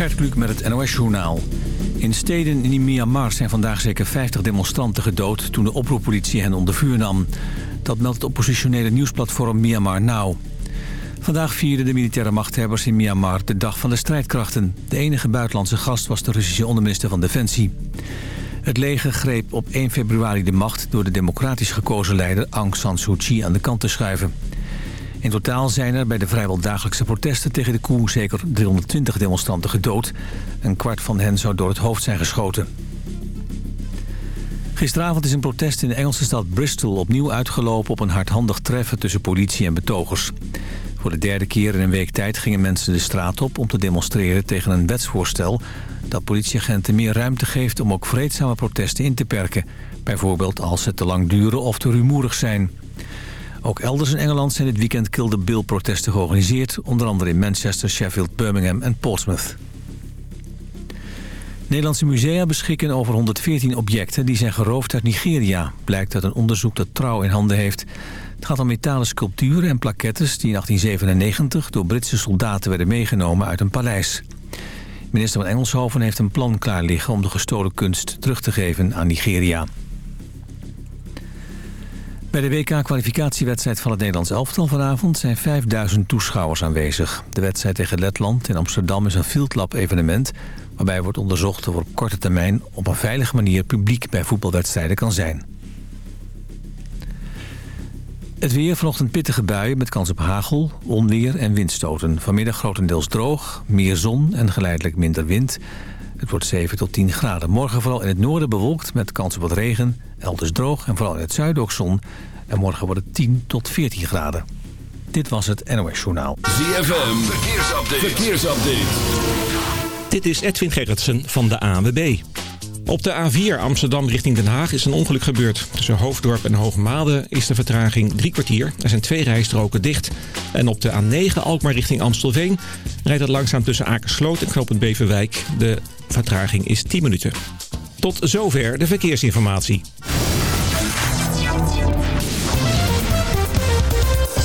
Gert Kluk met het NOS-journaal. In steden in Myanmar zijn vandaag zeker 50 demonstranten gedood... toen de oproeppolitie hen onder vuur nam. Dat meldt het oppositionele nieuwsplatform Myanmar Now. Vandaag vierden de militaire machthebbers in Myanmar de dag van de strijdkrachten. De enige buitenlandse gast was de Russische onderminister van Defensie. Het leger greep op 1 februari de macht door de democratisch gekozen leider Aung San Suu Kyi aan de kant te schuiven. In totaal zijn er bij de vrijwel dagelijkse protesten tegen de coup zeker 320 demonstranten gedood. Een kwart van hen zou door het hoofd zijn geschoten. Gisteravond is een protest in de Engelse stad Bristol opnieuw uitgelopen op een hardhandig treffen tussen politie en betogers. Voor de derde keer in een week tijd gingen mensen de straat op om te demonstreren tegen een wetsvoorstel dat politieagenten meer ruimte geeft om ook vreedzame protesten in te perken. Bijvoorbeeld als ze te lang duren of te rumoerig zijn. Ook elders in Engeland zijn dit weekend Kill the Bill-protesten georganiseerd... onder andere in Manchester, Sheffield, Birmingham en Portsmouth. Nederlandse musea beschikken over 114 objecten... die zijn geroofd uit Nigeria, blijkt uit een onderzoek dat Trouw in handen heeft. Het gaat om metalen sculpturen en plaquettes... die in 1897 door Britse soldaten werden meegenomen uit een paleis. Minister van Engelshoven heeft een plan klaar liggen... om de gestolen kunst terug te geven aan Nigeria. Bij de WK-kwalificatiewedstrijd van het Nederlands elftal vanavond zijn 5000 toeschouwers aanwezig. De wedstrijd tegen Letland in Amsterdam is een Field Lab evenement... waarbij wordt onderzocht of er op korte termijn op een veilige manier publiek bij voetbalwedstrijden kan zijn. Het weer vanochtend pittige buien met kans op hagel, onweer en windstoten. Vanmiddag grotendeels droog, meer zon en geleidelijk minder wind. Het wordt 7 tot 10 graden. Morgen vooral in het noorden bewolkt met kans op wat regen. Elders droog en vooral in het zuiden ook zon. En morgen wordt het 10 tot 14 graden. Dit was het NOS Journaal. ZFM, verkeersupdate. verkeersupdate. Dit is Edwin Gerritsen van de ANWB. Op de A4 Amsterdam richting Den Haag is een ongeluk gebeurd. Tussen Hoofddorp en Hoogmade is de vertraging drie kwartier. Er zijn twee rijstroken dicht. En op de A9 Alkmaar richting Amstelveen rijdt het langzaam tussen Akersloot en Knopend Beverwijk. De vertraging is 10 minuten. Tot zover de verkeersinformatie.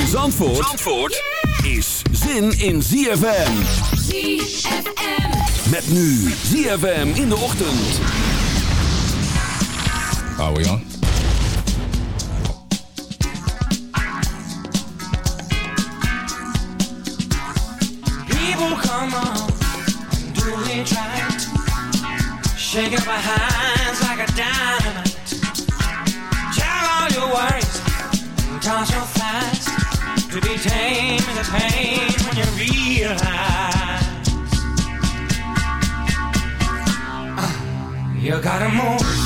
In Zandvoort, Zandvoort is zin in ZFM. ZFM. Met nu ZFM in de ochtend. Are we on? People come on, do it right. Shake up my hands like a dynamite. Tell all your worries toss your pain when you realize. Uh, you gotta move.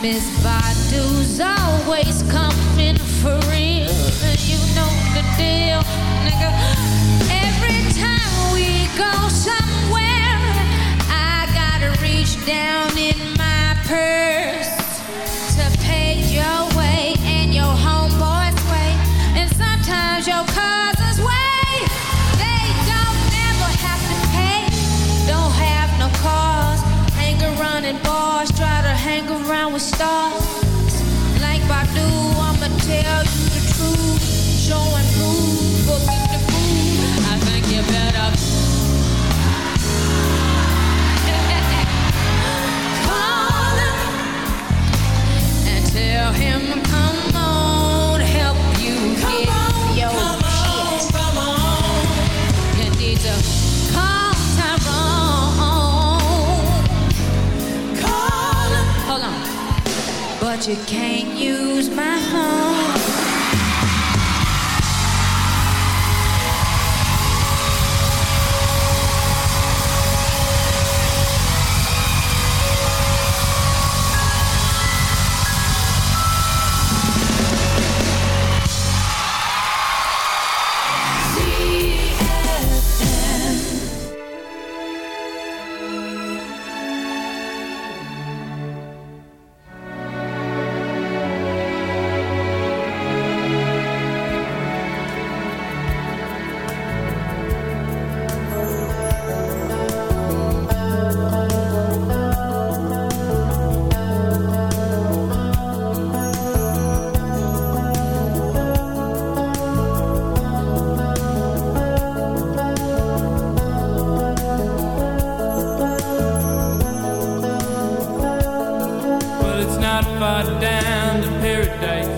Missed by. tell you the truth, show and prove, the. I think you better. Call him and tell him, come on, help you get your shit. You need to call Tyrone. Call him. Hold on. But you can't use my home down to paradise.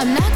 I'm not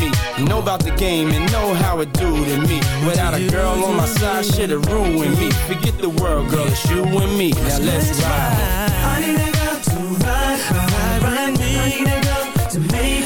me. Know about the game and know how it do to me. Without a girl on my side, shit'll ruin me. Forget the world, girl, it's you and me. Now let's ride. I need a girl to ride, ride, ride me. I need a girl to make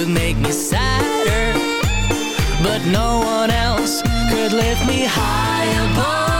could make me sadder. But no one else could lift me high above.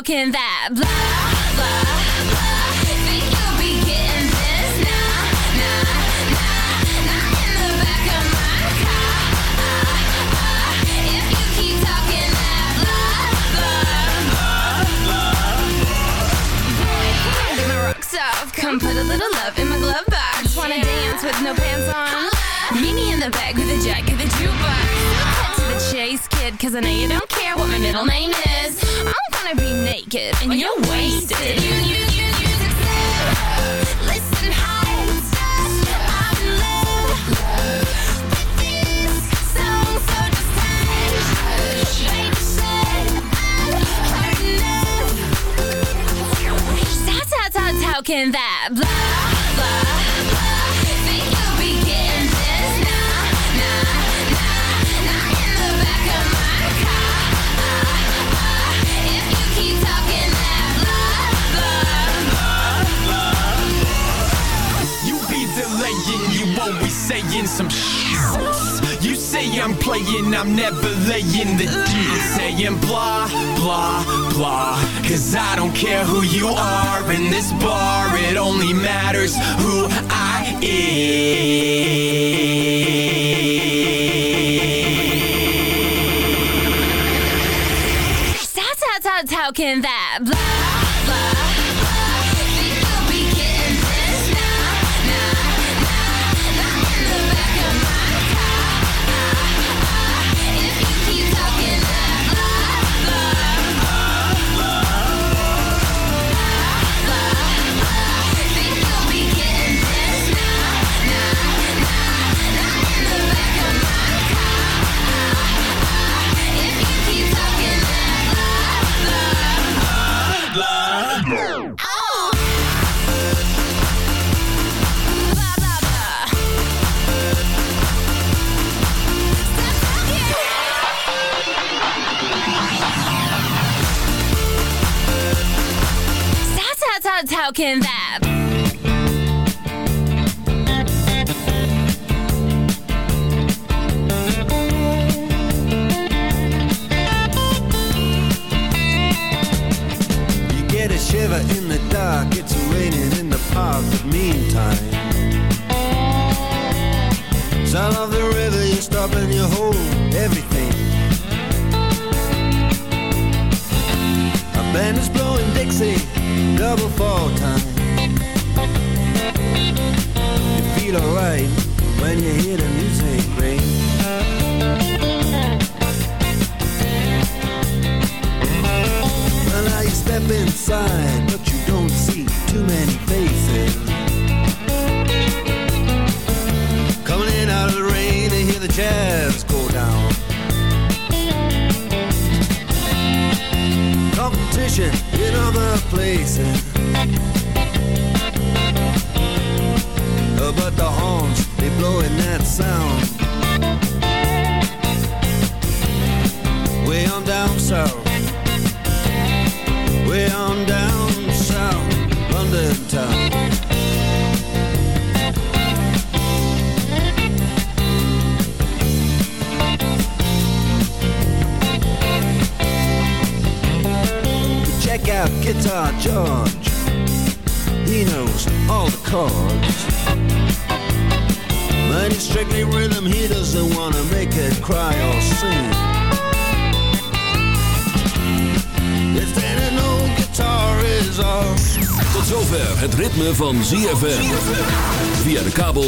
talking that blah, blah, blah. Think you'll be getting this? Nah, nah, nah, nah. In the back of my car. If you keep talking that blah, blah, blah, my rocks off. Come put a little love in my glove box. Wanna yeah. dance with no pants on? Meanie in the back with a jack of the jukebox. Cut to the chase, kid, 'cause I know you don't care what my middle name is. I'm might be naked and you're, wasted. You, you, you, you. Listen. I'm in love song, so just. Baby I've how, how, how can that? playing, I'm never laying the D. Saying blah, blah, blah. Cause I don't care who you are in this bar, it only matters who I am. That's how, how, how that blah? thinking that